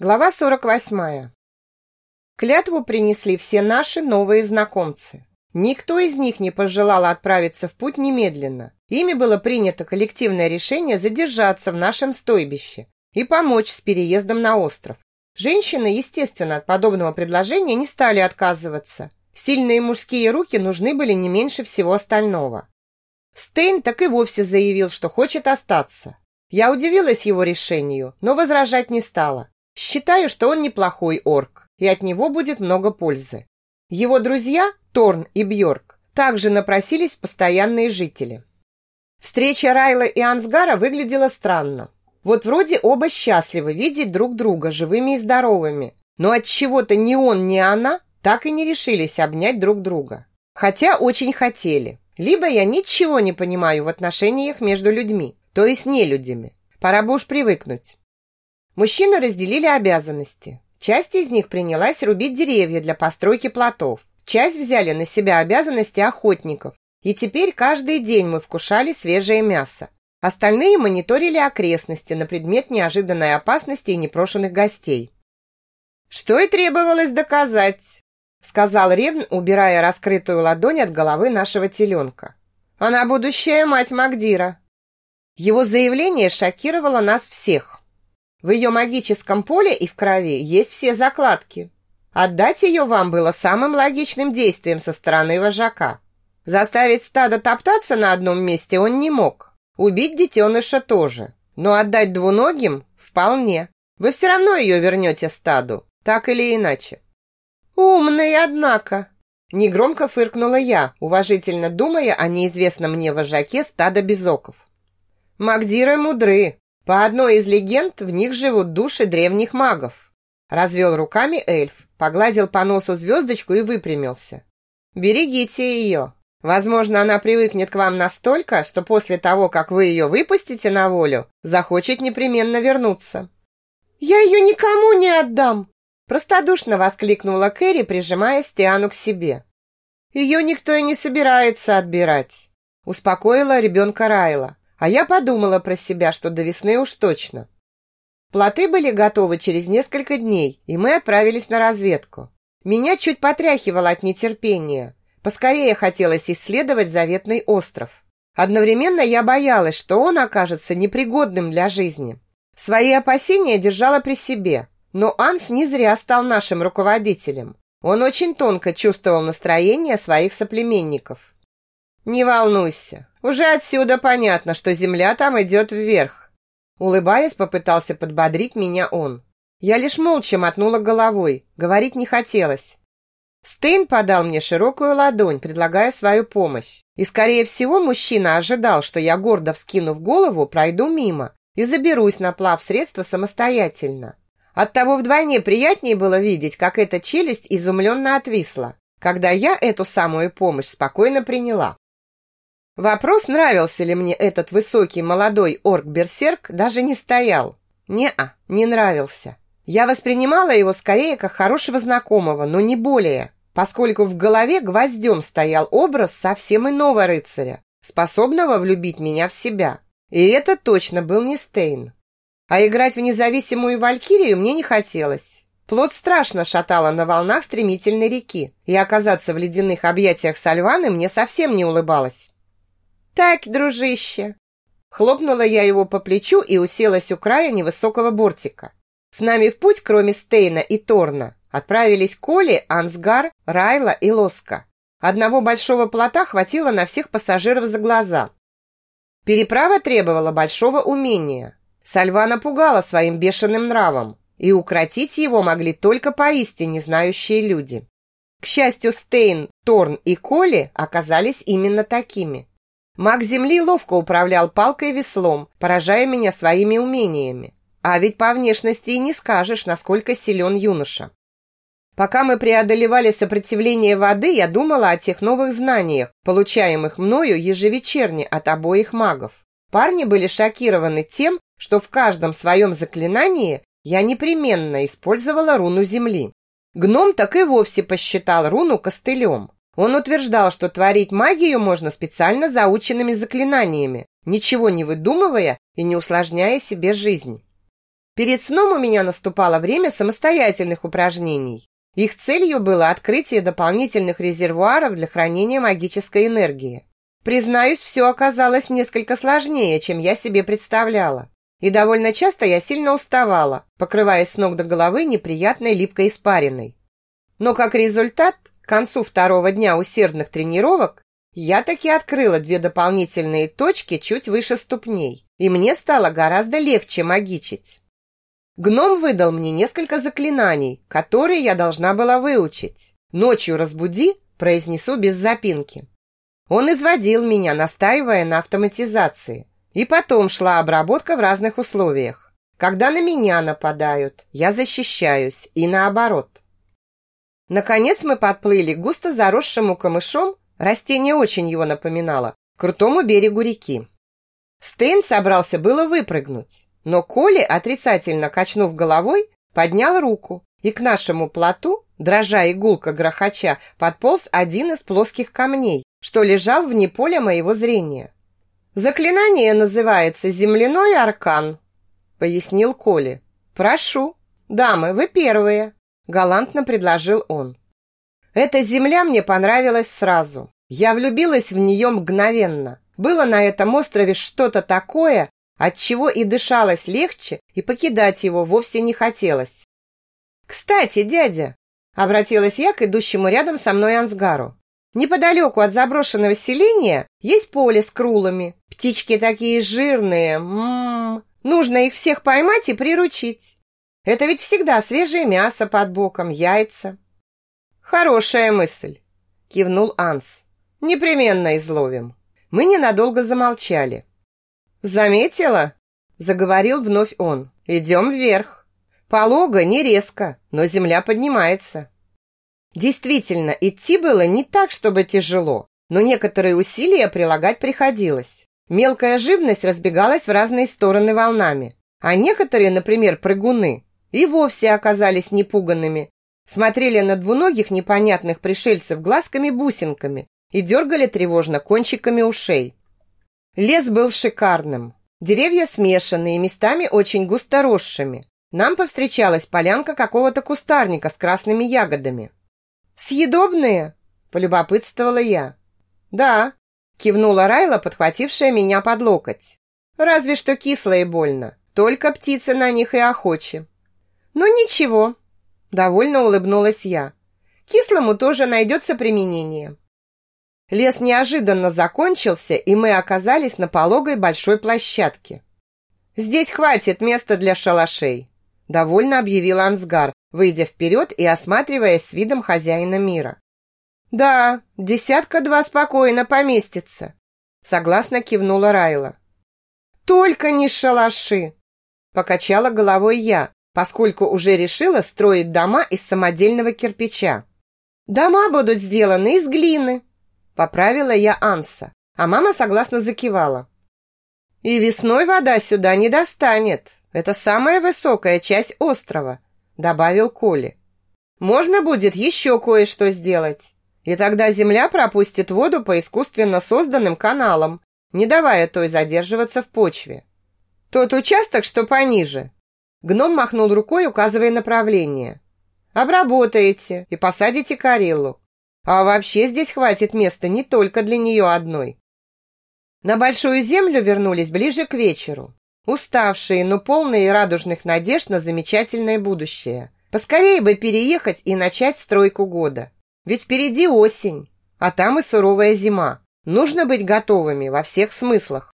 Глава 48. Клятву принесли все наши новые знакомцы. Никто из них не пожелал отправиться в путь немедленно. Ими было принято коллективное решение задержаться в нашем стойбище и помочь с переездом на остров. Женщины, естественно, от подобного предложения не стали отказываться. Сильные мужские руки нужны были не меньше всего остального. Стейн так и вовсе заявил, что хочет остаться. Я удивилась его решению, но возражать не стала. Считаю, что он неплохой орк, и от него будет много пользы. Его друзья, Торн и Бьорк, также напросились постоянные жители. Встреча Райла и Ансгара выглядела странно. Вот вроде оба счастливы видеть друг друга живыми и здоровыми, но от чего-то ни он, ни она так и не решились обнять друг друга. Хотя очень хотели. Либо я ничего не понимаю в отношениях между людьми, то есть не людьми. Пора бы уж привыкнуть. Мужчины разделили обязанности. Часть из них принялась рубить деревья для постройки плотов. Часть взяли на себя обязанности охотников. И теперь каждый день мы вкушали свежее мясо. Остальные мониторили окрестности на предмет неожиданной опасности и непрошенных гостей. «Что и требовалось доказать», сказал Ревн, убирая раскрытую ладонь от головы нашего теленка. «Она будущая мать Магдира». Его заявление шокировало нас всех. В ее магическом поле и в крови есть все закладки. Отдать ее вам было самым логичным действием со стороны вожака. Заставить стадо топтаться на одном месте он не мог. Убить детеныша тоже. Но отдать двуногим – вполне. Вы все равно ее вернете стаду, так или иначе. «Умный, однако!» Негромко фыркнула я, уважительно думая о неизвестном мне вожаке стада безоков. «Магдиры мудры. По одной из легенд в них живут души древних магов». Развел руками эльф, погладил по носу звездочку и выпрямился. «Берегите ее. Возможно, она привыкнет к вам настолько, что после того, как вы ее выпустите на волю, захочет непременно вернуться». «Я ее никому не отдам!» Простодушно воскликнула Кэрри, прижимая Стиану к себе. «Ее никто и не собирается отбирать», успокоила ребенка Райла. А я подумала про себя, что до весны уж точно. Плоты были готовы через несколько дней, и мы отправились на разведку. Меня чуть потряхивало от нетерпения. Поскорее хотелось исследовать заветный остров. Одновременно я боялась, что он окажется непригодным для жизни. Свои опасения держала при себе, но Анс не зря стал нашим руководителем. Он очень тонко чувствовал настроение своих соплеменников. «Не волнуйся, уже отсюда понятно, что земля там идет вверх». Улыбаясь, попытался подбодрить меня он. Я лишь молча мотнула головой, говорить не хотелось. Стейн подал мне широкую ладонь, предлагая свою помощь. И, скорее всего, мужчина ожидал, что я, гордо вскинув голову, пройду мимо и заберусь на плав средства самостоятельно. Оттого вдвойне приятнее было видеть, как эта челюсть изумленно отвисла, когда я эту самую помощь спокойно приняла. Вопрос, нравился ли мне этот высокий молодой орк-берсерк, даже не стоял. Не-а, не нравился. Я воспринимала его скорее как хорошего знакомого, но не более, поскольку в голове гвоздем стоял образ совсем иного рыцаря, способного влюбить меня в себя. И это точно был не Стейн. А играть в независимую валькирию мне не хотелось. Плод страшно шатало на волнах стремительной реки, и оказаться в ледяных объятиях Сальваны мне совсем не улыбалось. «Так, дружище!» Хлопнула я его по плечу и уселась у края невысокого бортика. С нами в путь, кроме Стейна и Торна, отправились Коли, Ансгар, Райла и Лоска. Одного большого плота хватило на всех пассажиров за глаза. Переправа требовала большого умения, Сальва напугала своим бешеным нравом, и укротить его могли только поистине знающие люди. К счастью, Стейн, Торн и Коли оказались именно такими. Маг Земли ловко управлял палкой и веслом, поражая меня своими умениями. А ведь по внешности и не скажешь, насколько силен юноша. Пока мы преодолевали сопротивление воды, я думала о тех новых знаниях, получаемых мною ежевечерне от обоих магов. Парни были шокированы тем, что в каждом своем заклинании я непременно использовала руну земли. Гном так и вовсе посчитал руну костылем. Он утверждал, что творить магию можно специально заученными заклинаниями, ничего не выдумывая и не усложняя себе жизнь. Перед сном у меня наступало время самостоятельных упражнений. Их целью было открытие дополнительных резервуаров для хранения магической энергии. Признаюсь, все оказалось несколько сложнее, чем я себе представляла. И довольно часто я сильно уставала, покрываясь с ног до головы неприятной липкой испариной. Но как результат, к концу второго дня усердных тренировок я таки открыла две дополнительные точки чуть выше ступней, и мне стало гораздо легче магичить. Гном выдал мне несколько заклинаний, которые я должна была выучить. «Ночью разбуди», произнесу без запинки. Он изводил меня, настаивая на автоматизации. И потом шла обработка в разных условиях. Когда на меня нападают, я защищаюсь, и наоборот. Наконец мы подплыли к густо заросшему камышом, растение очень его напоминало, к крутому берегу реки. Стейн собрался было выпрыгнуть, но Коли, отрицательно качнув головой, поднял руку, и к нашему плоту, дрожа игулка грохоча, подполз один из плоских камней, что лежал вне поля моего зрения. «Заклинание называется «Земляной аркан», — пояснил Коли. «Прошу, дамы, вы первые», — галантно предложил он. Эта земля мне понравилась сразу. Я влюбилась в нее мгновенно. Было на этом острове что-то такое, от чего и дышалось легче, и покидать его вовсе не хотелось. «Кстати, дядя!» — обратилась я к идущему рядом со мной Ансгару. Неподалеку от заброшенного селения есть поле с крулами. Птички такие жирные. М -м -м. Нужно их всех поймать и приручить. Это ведь всегда свежее мясо под боком, яйца. Хорошая мысль, кивнул Анс. Непременно изловим. Мы ненадолго замолчали. Заметила? Заговорил вновь он. Идем вверх. Полого, не резко, но земля поднимается. Действительно, идти было не так, чтобы тяжело, но некоторые усилия прилагать приходилось. Мелкая живность разбегалась в разные стороны волнами, а некоторые, например, прыгуны, и вовсе оказались непуганными, смотрели на двуногих непонятных пришельцев глазками-бусинками и дергали тревожно кончиками ушей. Лес был шикарным. Деревья смешанные, местами очень густо росшими. Нам повстречалась полянка какого-то кустарника с красными ягодами. «Съедобные?» – полюбопытствовала я. «Да», – кивнула Райла, подхватившая меня под локоть. «Разве что кисло и больно. Только птицы на них и охочи». «Ну ничего», – довольно улыбнулась я. «Кислому тоже найдется применение». Лес неожиданно закончился, и мы оказались на пологой большой площадке. «Здесь хватит места для шалашей», – довольно объявил Ансгар, выйдя вперед и осматриваясь с видом хозяина мира. «Да, десятка-два спокойно поместится», — согласно кивнула Райла. «Только не шалаши!» — покачала головой я, поскольку уже решила строить дома из самодельного кирпича. «Дома будут сделаны из глины», — поправила я Анса, а мама согласно закивала. «И весной вода сюда не достанет. Это самая высокая часть острова добавил Коли. Можно будет еще кое-что сделать. И тогда земля пропустит воду по искусственно созданным каналам, не давая той задерживаться в почве. Тот участок, что пониже. Гном махнул рукой, указывая направление. Обработаете и посадите Кареллу. А вообще здесь хватит места не только для нее одной. На большую землю вернулись ближе к вечеру. Уставшие, но полные радужных надежд на замечательное будущее. Поскорее бы переехать и начать стройку года. Ведь впереди осень, а там и суровая зима. Нужно быть готовыми во всех смыслах.